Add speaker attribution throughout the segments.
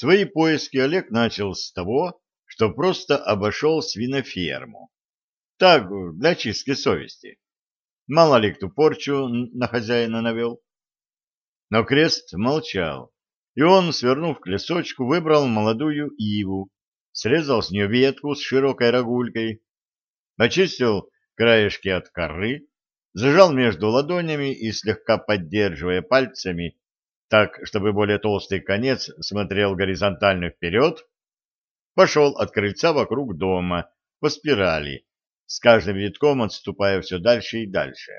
Speaker 1: Свои поиски Олег начал с того, что просто обошел свиноферму. Так, для чистки совести. Мало ли кто порчу на хозяина навел. Но крест молчал, и он, свернув к лесочку, выбрал молодую иву, срезал с нее ветку с широкой рогулькой, очистил краешки от коры, зажал между ладонями и, слегка поддерживая пальцами, так, чтобы более толстый конец смотрел горизонтально вперед, пошел от крыльца вокруг дома по спирали, с каждым витком отступая все дальше и дальше.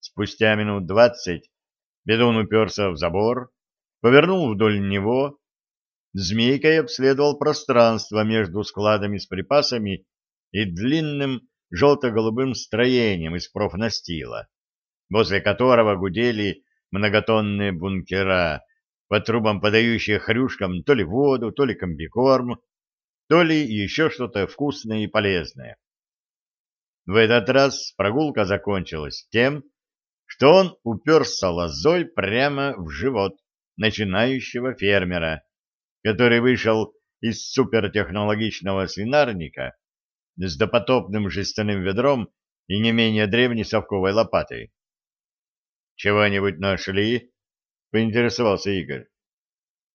Speaker 1: Спустя минут двадцать бедун уперся в забор, повернул вдоль него, змейкой обследовал пространство между складами с припасами и длинным желто-голубым строением из профнастила, возле которого гудели многотонные бункера, по трубам подающие хрюшкам то ли воду, то ли комбикорм, то ли еще что-то вкусное и полезное. В этот раз прогулка закончилась тем, что он уперся лозой прямо в живот начинающего фермера, который вышел из супертехнологичного свинарника с допотопным жестяным ведром и не менее древней совковой лопатой. «Чего-нибудь нашли?» — поинтересовался Игорь.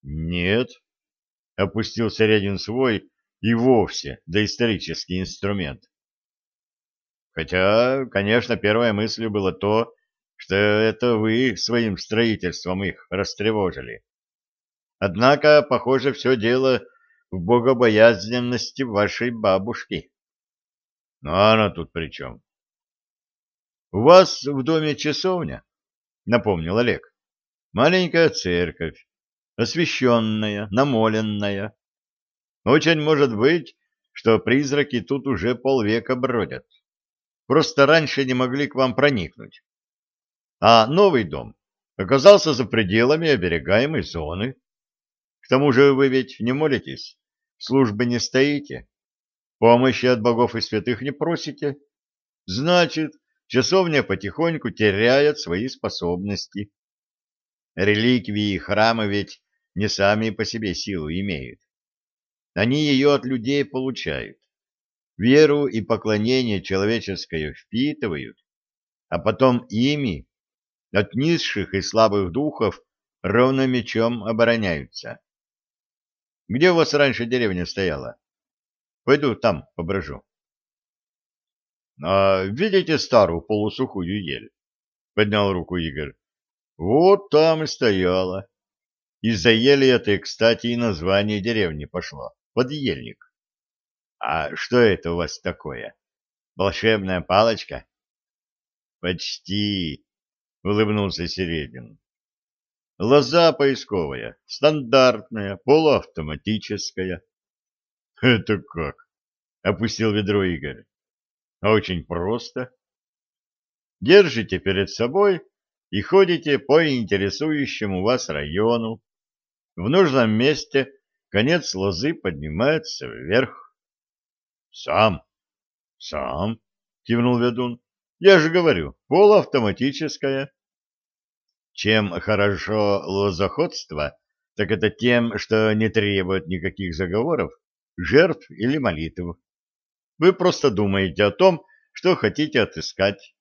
Speaker 1: «Нет», — опустился рядом свой и вовсе доисторический инструмент. Хотя, конечно, первой мыслью было то, что это вы своим строительством их растревожили. Однако, похоже, все дело в богобоязненности вашей бабушки. А она тут при чем? — У вас в доме часовня, — напомнил Олег. — Маленькая церковь, освященная, намоленная. Очень может быть, что призраки тут уже полвека бродят. Просто раньше не могли к вам проникнуть. А новый дом оказался за пределами оберегаемой зоны. К тому же вы ведь не молитесь, службы не стоите, помощи от богов и святых не просите. Значит, часовня потихоньку теряет свои способности. Реликвии и храмы ведь не сами по себе силу имеют. Они ее от людей получают. Веру и поклонение человеческое впитывают, а потом ими от низших и слабых духов ровно мечом обороняются. Где у вас раньше деревня стояла? Пойду там поброжу. — А видите старую полусухую ель? — поднял руку Игорь. — Вот там и стояла. Из-за ели этой, кстати, и название деревни пошло. Подъельник. — А что это у вас такое? Волшебная палочка? — Почти, — улыбнулся Середин. Лоза поисковая, стандартная, полуавтоматическая. — Это как? — опустил ведро Игорь. — Очень просто. Держите перед собой и ходите по интересующему вас району. В нужном месте конец лозы поднимается вверх. — Сам? — Сам, — кивнул ведун. Я же говорю, полуавтоматическая. Чем хорошо лозоходство, так это тем, что не требует никаких заговоров, жертв или молитв. Вы просто думаете о том, что хотите отыскать,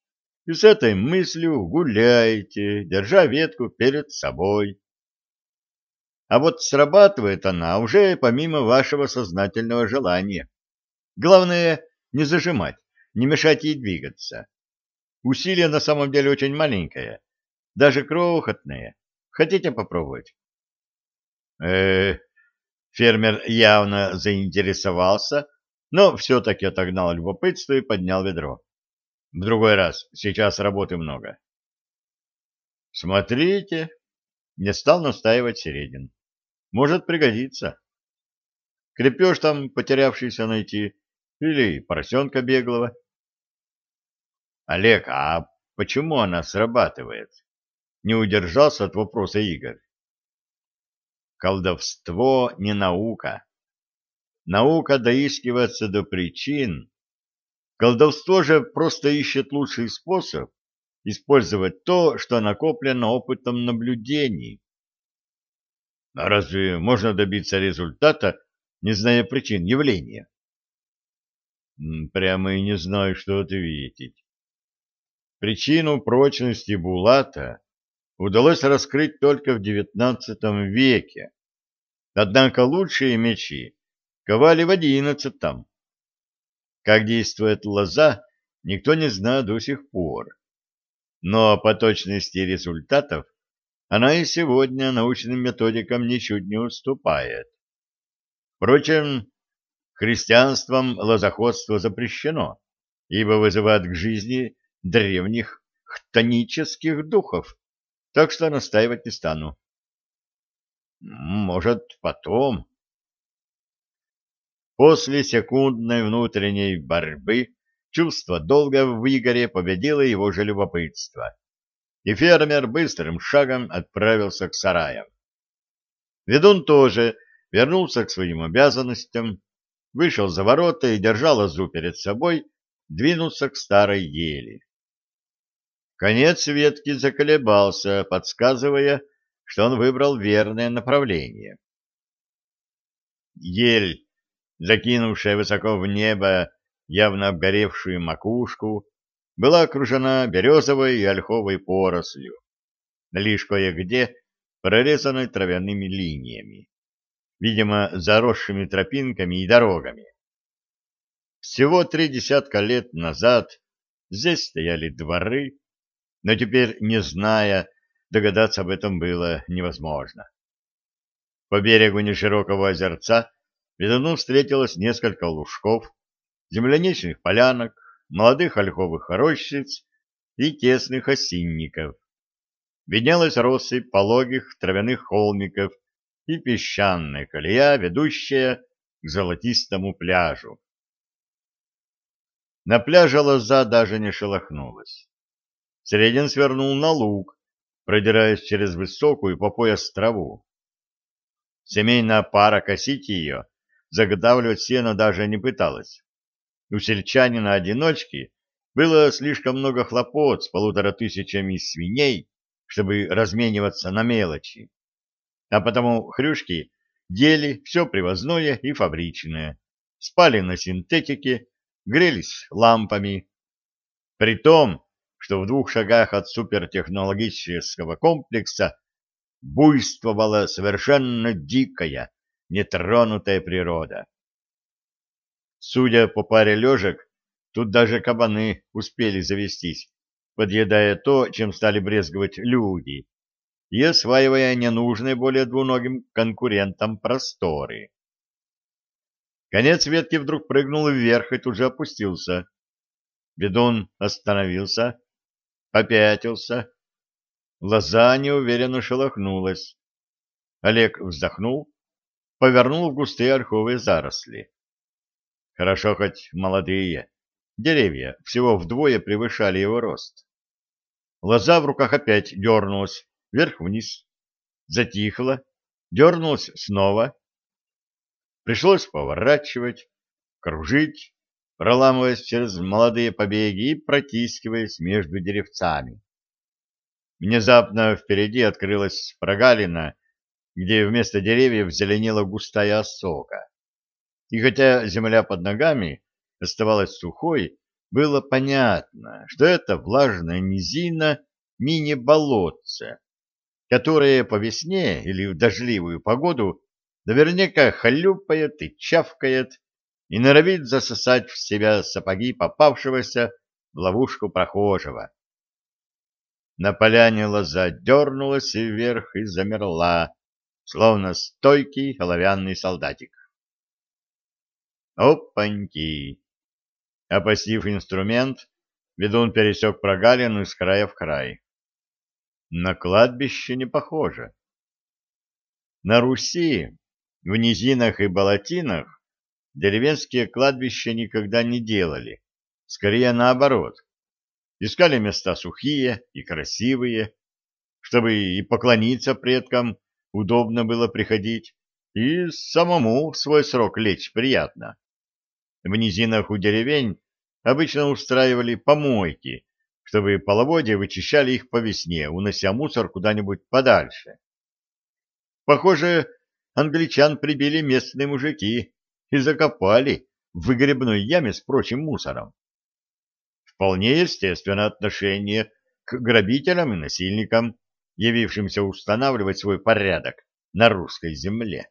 Speaker 1: и с этой мыслью гуляете, держа ветку перед собой. А вот срабатывает она уже помимо вашего сознательного желания. Главное, не зажимать, не мешать ей двигаться. Усилие на самом деле очень маленькое, даже крохотное. Хотите попробовать? Э, -э фермер явно заинтересовался, но все-таки отогнал любопытство и поднял ведро. В другой раз, сейчас работы много. Смотрите, не стал настаивать Середин. Может пригодиться. Крепеж там потерявшийся найти или поросенка беглого. Олег, а почему она срабатывает? Не удержался от вопроса Игорь. Колдовство не наука. Наука доискивается до причин. Колдовство же просто ищет лучший способ использовать то, что накоплено опытом наблюдений. А разве можно добиться результата, не зная причин явления? Прямо и не знаю, что ответить. Причину прочности Булата удалось раскрыть только в XIX веке. Однако лучшие мечи ковали в XI. Как действует лоза, никто не знает до сих пор. Но по точности результатов она и сегодня научным методикам ничуть не уступает. Впрочем, христианством лозоходство запрещено, ибо вызывает к жизни древних хтонических духов, так что настаивать не стану. Может, потом. После секундной внутренней борьбы чувство долга в Игоре победило его же любопытство и фермер быстрым шагом отправился к сараям. Ведун тоже вернулся к своим обязанностям, вышел за ворота и, держа лозу перед собой, двинулся к старой ели. Конец ветки заколебался, подсказывая, что он выбрал верное направление. Ель, закинувшая высоко в небо явно обгоревшую макушку, была окружена березовой и ольховой порослью, лишь кое-где прорезанной травяными линиями, видимо, заросшими тропинками и дорогами. Всего три десятка лет назад здесь стояли дворы, но теперь, не зная, догадаться об этом было невозможно. По берегу неширокого озерца ведуну встретилось несколько лужков, земляничных полянок, молодых ольховых рощиц и тесных осинников. Виднелась россыпь пологих травяных холмиков и песчаная колея, ведущая к золотистому пляжу. На пляже лоза даже не шелохнулась. Средин свернул на луг, продираясь через высокую по пояс траву. Семейная пара косить ее, заготавливать сено даже не пыталась. У сельчанина-одиночки было слишком много хлопот с полутора тысячами свиней, чтобы размениваться на мелочи. А потому хрюшки ели все привозное и фабричное, спали на синтетике, грелись лампами. При том, что в двух шагах от супертехнологического комплекса буйствовала совершенно дикая, нетронутая природа. Судя по паре лежек, тут даже кабаны успели завестись, подъедая то, чем стали брезговать люди, и осваивая ненужные более двуногим конкурентам просторы. Конец ветки вдруг прыгнул вверх и тут же опустился. Ведун остановился, попятился. Лоза неуверенно шелохнулась. Олег вздохнул, повернул в густые ольховые заросли. Хорошо хоть молодые. Деревья всего вдвое превышали его рост. Лоза в руках опять дернулась вверх-вниз, затихла, дернулась снова. Пришлось поворачивать, кружить, проламываясь через молодые побеги и протискиваясь между деревцами. Внезапно впереди открылась прогалина, где вместо деревьев зеленела густая осока. И хотя земля под ногами оставалась сухой, было понятно, что это влажная низина мини-болотце, которое по весне или в дождливую погоду наверняка хлюпает и чавкает и норовит засосать в себя сапоги попавшегося в ловушку прохожего. На поляне лоза дернулась вверх и замерла, словно стойкий оловянный солдатик. Опаньки! Опасив инструмент, ведун пересек прогалину из края в край. На кладбище не похоже. На Руси, в низинах и болотинах, деревенские кладбища никогда не делали, скорее наоборот. Искали места сухие и красивые, чтобы и поклониться предкам удобно было приходить, и самому в свой срок лечь приятно. В низинах у деревень обычно устраивали помойки, чтобы половодья вычищали их по весне, унося мусор куда-нибудь подальше. Похоже, англичан прибили местные мужики и закопали в выгребной яме с прочим мусором. Вполне естественно отношение к грабителям и насильникам, явившимся устанавливать свой порядок на русской земле.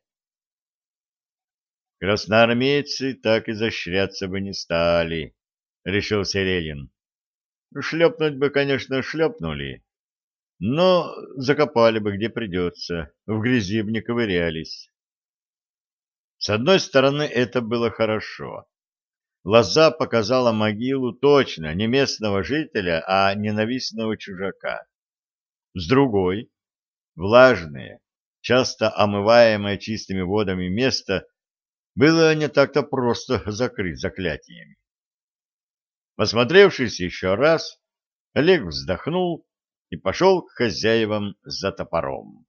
Speaker 1: Красноармейцы так изощряться бы не стали, — решил Селенин. Шлепнуть бы, конечно, шлепнули, но закопали бы где придется, в грязи бы не ковырялись. С одной стороны, это было хорошо. Лоза показала могилу точно не местного жителя, а ненавистного чужака. С другой, влажное, часто омываемое чистыми водами место было не так-то просто закрыть заклятиями. Посмотревшись еще раз, Олег вздохнул и пошел к хозяевам за топором.